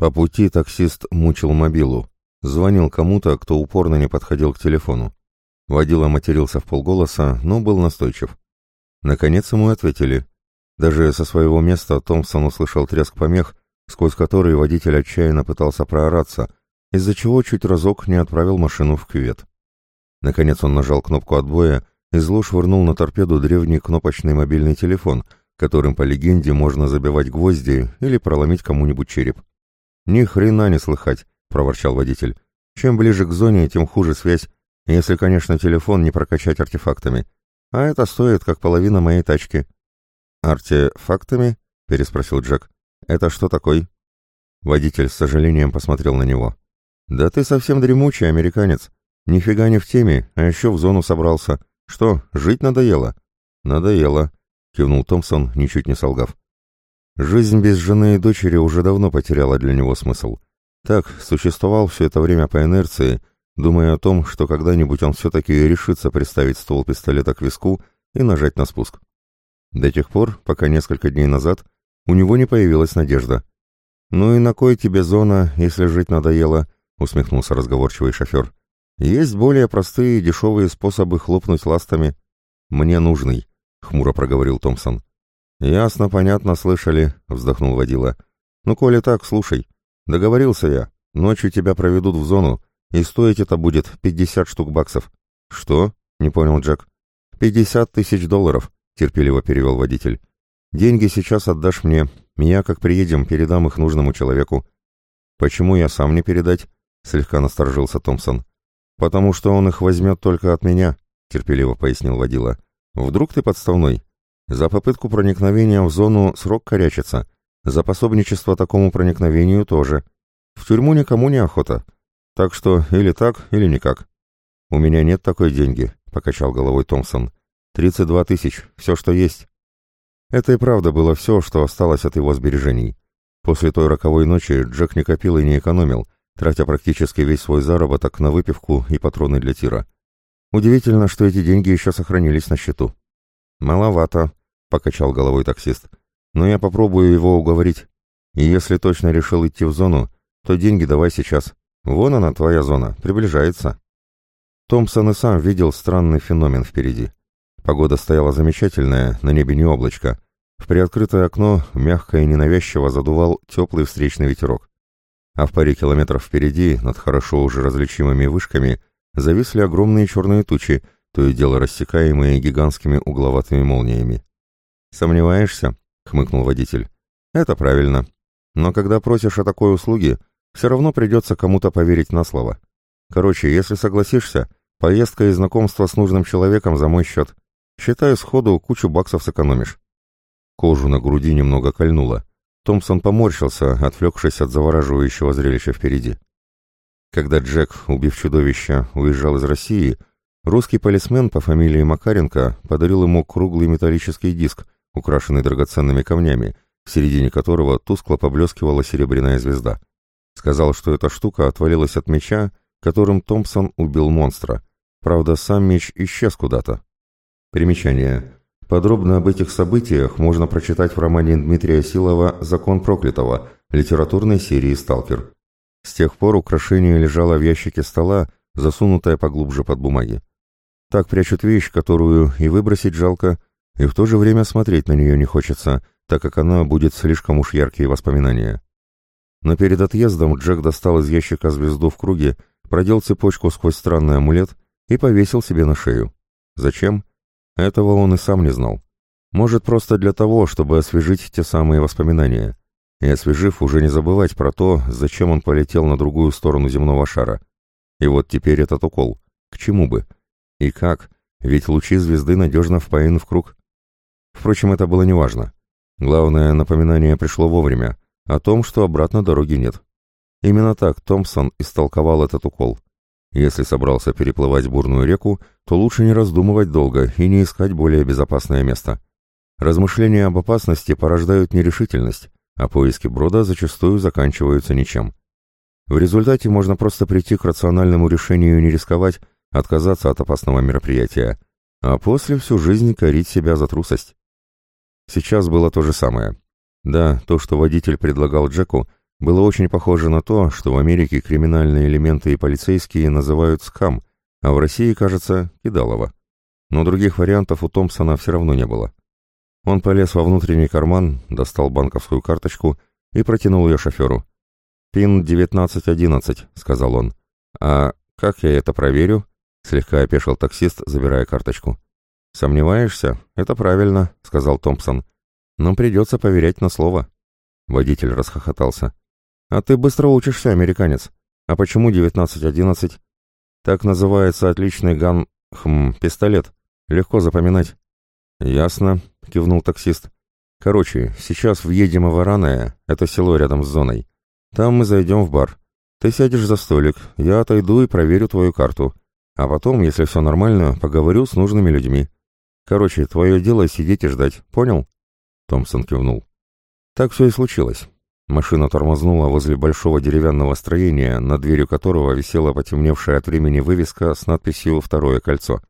По пути таксист мучил мобилу. Звонил кому-то, кто упорно не подходил к телефону. Водила матерился в полголоса, но был настойчив. Наконец ему ответили. Даже со своего места Томпсон услышал треск помех, сквозь который водитель отчаянно пытался проораться, из-за чего чуть разок не отправил машину в кювет. Наконец он нажал кнопку отбоя и зло швырнул на торпеду древний кнопочный мобильный телефон, которым, по легенде, можно забивать гвозди или проломить кому-нибудь череп. «Ни хрена не слыхать», — проворчал водитель. «Чем ближе к зоне, тем хуже связь, если, конечно, телефон не прокачать артефактами. А это стоит, как половина моей тачки». «Артефактами?» — переспросил Джек. «Это что такой?» Водитель с сожалением посмотрел на него. «Да ты совсем дремучий, американец. Нифига не в теме, а еще в зону собрался. Что, жить надоело?» «Надоело», — кивнул Томпсон, ничуть не солгав. Жизнь без жены и дочери уже давно потеряла для него смысл. Так, существовал все это время по инерции, думая о том, что когда-нибудь он все-таки решится приставить ствол пистолета к виску и нажать на спуск. До тех пор, пока несколько дней назад у него не появилась надежда. «Ну и на кой тебе зона, если жить надоело?» — усмехнулся разговорчивый шофер. «Есть более простые и дешевые способы хлопнуть ластами». «Мне нужный», — хмуро проговорил Томпсон. «Ясно, понятно, слышали», — вздохнул водила. «Ну, коли так, слушай. Договорился я. Ночью тебя проведут в зону, и стоить это будет пятьдесят штук баксов». «Что?» — не понял Джек. «Пятьдесят тысяч долларов», — терпеливо перевел водитель. «Деньги сейчас отдашь мне. Я, как приедем, передам их нужному человеку». «Почему я сам не передать?» — слегка насторожился Томпсон. «Потому что он их возьмет только от меня», — терпеливо пояснил водила. «Вдруг ты подставной?» За попытку проникновения в зону срок корячится. За пособничество такому проникновению тоже. В тюрьму никому не охота. Так что или так, или никак. «У меня нет такой деньги», — покачал головой Томпсон. «Тридцать два тысяч, все, что есть». Это и правда было все, что осталось от его сбережений. После той роковой ночи Джек не копил и не экономил, тратя практически весь свой заработок на выпивку и патроны для тира. Удивительно, что эти деньги еще сохранились на счету. «Маловато», — покачал головой таксист. «Но я попробую его уговорить. И если точно решил идти в зону, то деньги давай сейчас. Вон она, твоя зона, приближается». Томпсон и сам видел странный феномен впереди. Погода стояла замечательная, на небе не облачко. В приоткрытое окно мягко и ненавязчиво задувал теплый встречный ветерок. А в паре километров впереди, над хорошо уже различимыми вышками, зависли огромные черные тучи, то и дело рассекаемые гигантскими угловатыми молниями. «Сомневаешься?» — хмыкнул водитель. «Это правильно. Но когда просишь о такой услуге, все равно придется кому-то поверить на слово. Короче, если согласишься, поездка и знакомство с нужным человеком за мой счет. Считай, сходу кучу баксов сэкономишь». Кожу на груди немного кольнуло. Томпсон поморщился, отвлекшись от завораживающего зрелища впереди. Когда Джек, убив чудовища, уезжал из России, русский полисмен по фамилии Макаренко подарил ему круглый металлический диск, украшенный драгоценными камнями, в середине которого тускло поблескивала серебряная звезда. Сказал, что эта штука отвалилась от меча, которым Томпсон убил монстра. Правда, сам меч исчез куда-то. Примечание. Подробно об этих событиях можно прочитать в романе Дмитрия Силова «Закон проклятого» литературной серии «Сталкер». С тех пор украшение лежало в ящике стола, засунутое поглубже под бумаги. Так прячут вещь, которую и выбросить жалко, и в то же время смотреть на нее не хочется, так как она будет слишком уж яркие воспоминания. Но перед отъездом Джек достал из ящика звезду в круге, продел цепочку сквозь странный амулет и повесил себе на шею. Зачем? Этого он и сам не знал. Может, просто для того, чтобы освежить те самые воспоминания. И освежив, уже не забывать про то, зачем он полетел на другую сторону земного шара. И вот теперь этот укол. К чему бы? И как? Ведь лучи звезды надежно впаяны в круг. Впрочем, это было неважно. Главное, напоминание пришло вовремя, о том, что обратно дороги нет. Именно так Томпсон истолковал этот укол. Если собрался переплывать бурную реку, то лучше не раздумывать долго и не искать более безопасное место. Размышления об опасности порождают нерешительность, а поиски брода зачастую заканчиваются ничем. В результате можно просто прийти к рациональному решению не рисковать, отказаться от опасного мероприятия, а после всю жизнь корить себя за трусость. Сейчас было то же самое. Да, то, что водитель предлагал Джеку, Было очень похоже на то, что в Америке криминальные элементы и полицейские называют скам, а в России, кажется, кидалово. Но других вариантов у Томпсона все равно не было. Он полез во внутренний карман, достал банковскую карточку и протянул ее шоферу. «Пин 1911», — сказал он. «А как я это проверю?» — слегка опешил таксист, забирая карточку. «Сомневаешься? Это правильно», — сказал Томпсон. «Но придется поверять на слово». Водитель расхохотался. «А ты быстро учишься, американец. А почему 1911?» «Так называется отличный ган... хм... пистолет. Легко запоминать». «Ясно», — кивнул таксист. «Короче, сейчас въедем в Вараное, это село рядом с зоной. Там мы зайдем в бар. Ты сядешь за столик, я отойду и проверю твою карту. А потом, если все нормально, поговорю с нужными людьми. Короче, твое дело сидеть и ждать, понял?» Томпсон кивнул. Так все и случилось. Машина тормознула возле большого деревянного строения, над дверью которого висела потемневшая от времени вывеска с надписью «Второе кольцо».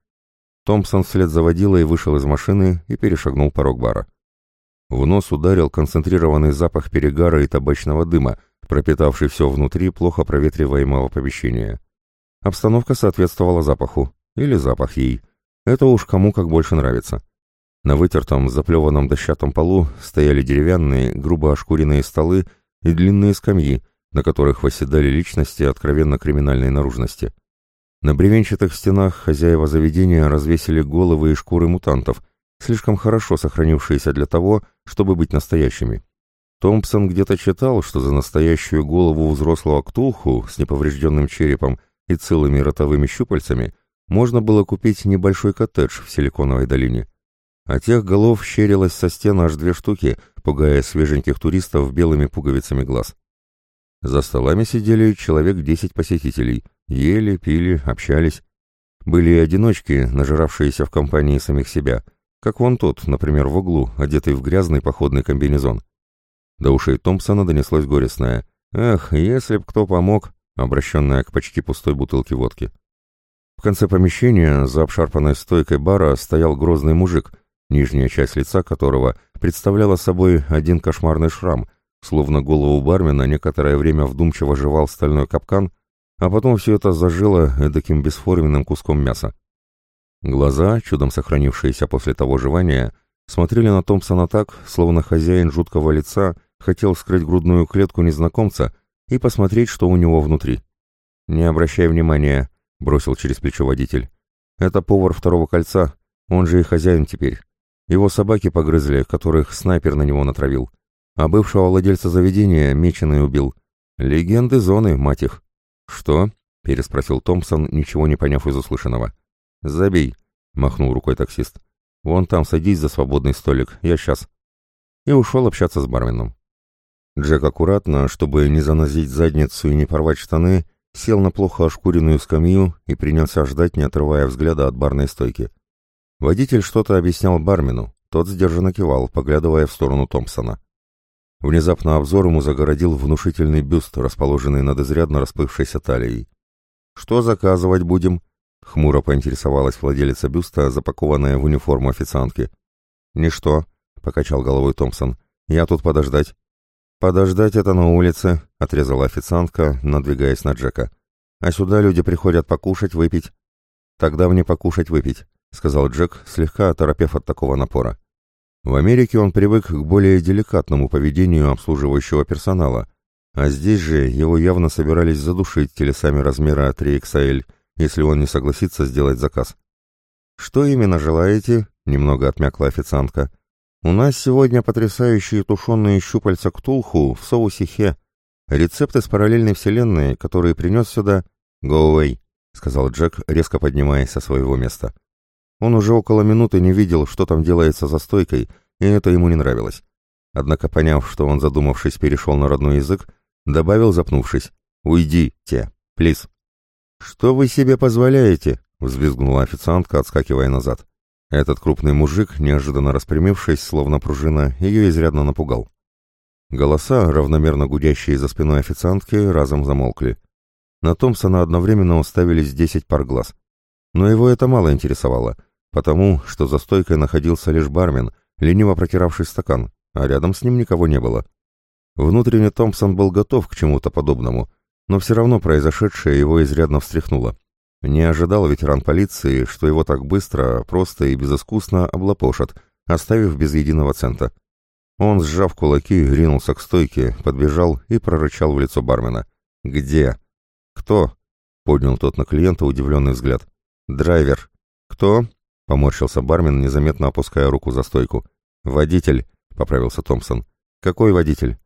Томпсон вслед за водилой вышел из машины и перешагнул порог бара. В нос ударил концентрированный запах перегара и табачного дыма, пропитавший все внутри плохо проветриваемого помещения. Обстановка соответствовала запаху, или запах ей. Это уж кому как больше нравится. На вытертом, заплеванном дощатом полу стояли деревянные, грубо ошкуренные столы и длинные скамьи, на которых восседали личности откровенно криминальной наружности. На бревенчатых стенах хозяева заведения развесили головы и шкуры мутантов, слишком хорошо сохранившиеся для того, чтобы быть настоящими. Томпсон где-то читал, что за настоящую голову взрослого ктулху с неповрежденным черепом и целыми ротовыми щупальцами можно было купить небольшой коттедж в Силиконовой долине а тех голов щерилось со стен аж две штуки, пугая свеженьких туристов белыми пуговицами глаз. За столами сидели человек десять посетителей, ели, пили, общались. Были и одиночки, нажиравшиеся в компании самих себя, как вон тот, например, в углу, одетый в грязный походный комбинезон. До ушей Томпсона донеслось горестное «Эх, если б кто помог», обращенная к почти пустой бутылке водки. В конце помещения, за обшарпанной стойкой бара, стоял грозный мужик, нижняя часть лица которого представляла собой один кошмарный шрам, словно голову бармена некоторое время вдумчиво жевал стальной капкан, а потом все это зажило эдаким бесформенным куском мяса. Глаза, чудом сохранившиеся после того жевания, смотрели на Томпсона так, словно хозяин жуткого лица хотел скрыть грудную клетку незнакомца и посмотреть, что у него внутри. «Не обращай внимания», — бросил через плечо водитель. «Это повар второго кольца, он же и хозяин теперь. Его собаки погрызли, которых снайпер на него натравил. А бывшего владельца заведения меченый убил. Легенды зоны, мать их. «Что?» — переспросил Томпсон, ничего не поняв из услышанного. «Забей», — махнул рукой таксист. «Вон там садись за свободный столик, я сейчас». И ушел общаться с барменом. Джек аккуратно, чтобы не занозить задницу и не порвать штаны, сел на плохо ошкуренную скамью и принялся ждать, не отрывая взгляда от барной стойки. Водитель что-то объяснял бармену, тот сдержанно кивал, поглядывая в сторону Томпсона. Внезапно обзор ему загородил внушительный бюст, расположенный над изрядно расплывшейся талией. «Что заказывать будем?» — хмуро поинтересовалась владелица бюста, запакованная в униформу официантки. «Ничто», — покачал головой Томпсон. «Я тут подождать». «Подождать это на улице», — отрезала официантка, надвигаясь на Джека. «А сюда люди приходят покушать, выпить». «Тогда мне покушать, выпить», — сказал Джек, слегка оторопев от такого напора. В Америке он привык к более деликатному поведению обслуживающего персонала, а здесь же его явно собирались задушить телесами размера 3XL, если он не согласится сделать заказ. «Что именно желаете?» — немного отмякла официантка. «У нас сегодня потрясающие тушеные щупальца ктулху в соусе хе. Рецепт из параллельной вселенной, который принес сюда...» «Go away», — сказал Джек, резко поднимаясь со своего места. Он уже около минуты не видел, что там делается за стойкой, и это ему не нравилось. Однако, поняв, что он, задумавшись, перешел на родной язык, добавил, запнувшись, «Уйди, те, плиз». «Что вы себе позволяете?» — взвизгнула официантка, отскакивая назад. Этот крупный мужик, неожиданно распрямившись, словно пружина, ее изрядно напугал. Голоса, равномерно гудящие за спиной официантки, разом замолкли. На Томпсона одновременно уставились десять пар глаз. Но его это мало интересовало — потому что за стойкой находился лишь бармен, лениво протиравший стакан, а рядом с ним никого не было. Внутренне Томпсон был готов к чему-то подобному, но все равно произошедшее его изрядно встряхнуло. Не ожидал ветеран полиции, что его так быстро, просто и безыскусно облапошат, оставив без единого цента. Он, сжав кулаки, ринулся к стойке, подбежал и прорычал в лицо бармена. «Где?» «Кто?» — поднял тот на клиента удивленный взгляд. «Драйвер». «Кто?» — поморщился бармен, незаметно опуская руку за стойку. «Водитель», — поправился Томпсон. «Какой водитель?»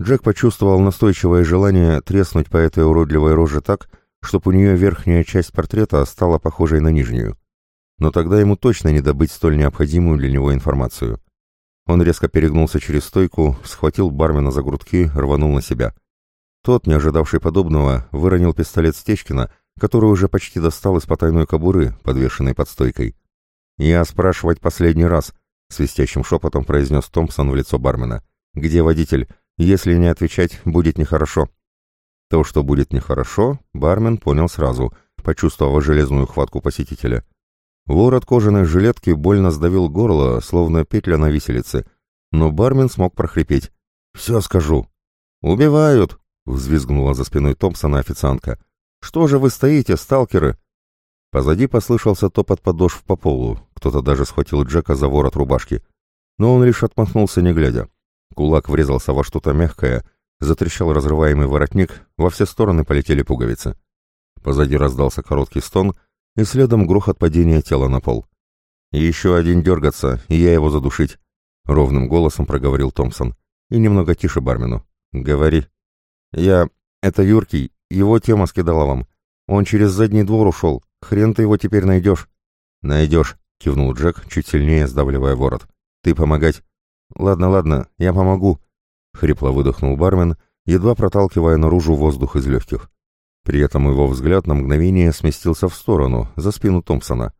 Джек почувствовал настойчивое желание треснуть по этой уродливой роже так, чтобы у нее верхняя часть портрета стала похожей на нижнюю. Но тогда ему точно не добыть столь необходимую для него информацию. Он резко перегнулся через стойку, схватил бармена за грудки, рванул на себя. Тот, не ожидавший подобного, выронил пистолет Стечкина, который уже почти достал из потайной кобуры, подвешенной под стойкой. «Я спрашивать последний раз», — свистящим шепотом произнес Томпсон в лицо бармена. «Где водитель? Если не отвечать, будет нехорошо». То, что будет нехорошо, бармен понял сразу, почувствовав железную хватку посетителя. Ворот кожаной жилетки больно сдавил горло, словно петля на виселице, но бармен смог прохрипеть. «Все скажу». «Убивают!» — взвизгнула за спиной Томпсона официантка. «Что же вы стоите, сталкеры?» Позади послышался топот подошв по полу, кто-то даже схватил Джека за ворот рубашки. Но он лишь отмахнулся, не глядя. Кулак врезался во что-то мягкое, затрещал разрываемый воротник, во все стороны полетели пуговицы. Позади раздался короткий стон, и следом грохот падения тела на пол. «Еще один дергаться, и я его задушить», — ровным голосом проговорил Томпсон. И немного тише бармену. «Говори». «Я... Это Юркий, его тема скидала вам. Он через задний двор ушел. Хрен ты его теперь найдешь». «Найдешь», — кивнул Джек, чуть сильнее сдавливая ворот. «Ты помогать?» «Ладно, ладно, я помогу», — хрипло выдохнул бармен, едва проталкивая наружу воздух из легких. При этом его взгляд на мгновение сместился в сторону, за спину Томпсона.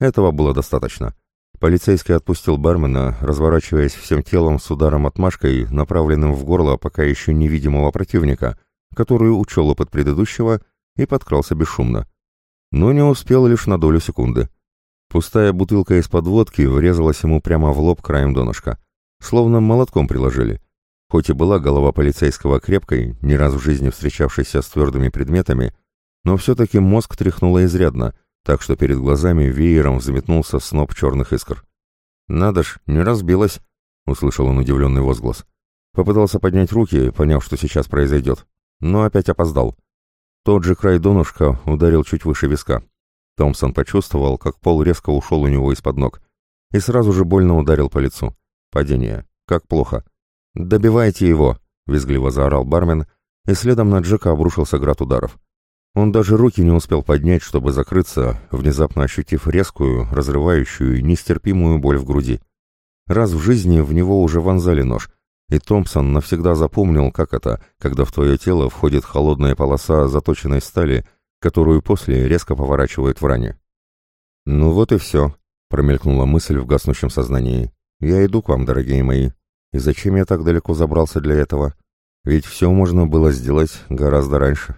Этого было достаточно. Полицейский отпустил бармена, разворачиваясь всем телом с ударом отмашкой, направленным в горло пока еще невидимого противника, который учел опыт предыдущего и подкрался бесшумно. Но не успел лишь на долю секунды. Пустая бутылка из-под водки врезалась ему прямо в лоб краем донышка. Словно молотком приложили. Хоть и была голова полицейского крепкой, ни раз в жизни встречавшейся с твердыми предметами, но все-таки мозг тряхнуло изрядно, так что перед глазами веером взметнулся сноп черных искр. «Надо ж, не разбилась!» — услышал он удивленный возглас. Попытался поднять руки, поняв, что сейчас произойдет, но опять опоздал. Тот же край донышка ударил чуть выше виска. Томпсон почувствовал, как пол резко ушел у него из-под ног, и сразу же больно ударил по лицу. Падение. Как плохо. «Добивайте его!» — визгливо заорал бармен, и следом на Джека обрушился град ударов. Он даже руки не успел поднять, чтобы закрыться, внезапно ощутив резкую, разрывающую, нестерпимую боль в груди. Раз в жизни в него уже вонзали нож, и Томпсон навсегда запомнил, как это, когда в твое тело входит холодная полоса заточенной стали, которую после резко поворачивают в ране. «Ну вот и все», — промелькнула мысль в гаснущем сознании. «Я иду к вам, дорогие мои». И зачем я так далеко забрался для этого? Ведь все можно было сделать гораздо раньше.